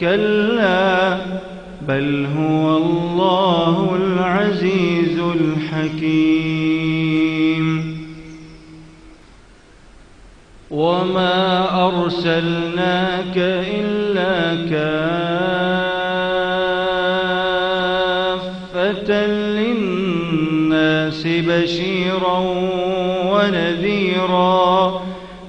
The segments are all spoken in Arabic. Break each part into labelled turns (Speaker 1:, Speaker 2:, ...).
Speaker 1: كلا بل هو الله العزيز الحكيم. وما أرسلناك إلا كافة للناس بشيرا ونذيرا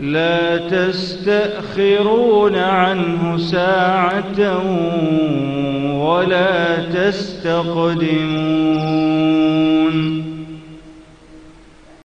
Speaker 1: لا تستأخرون عنه ساعة ولا تستقدمون.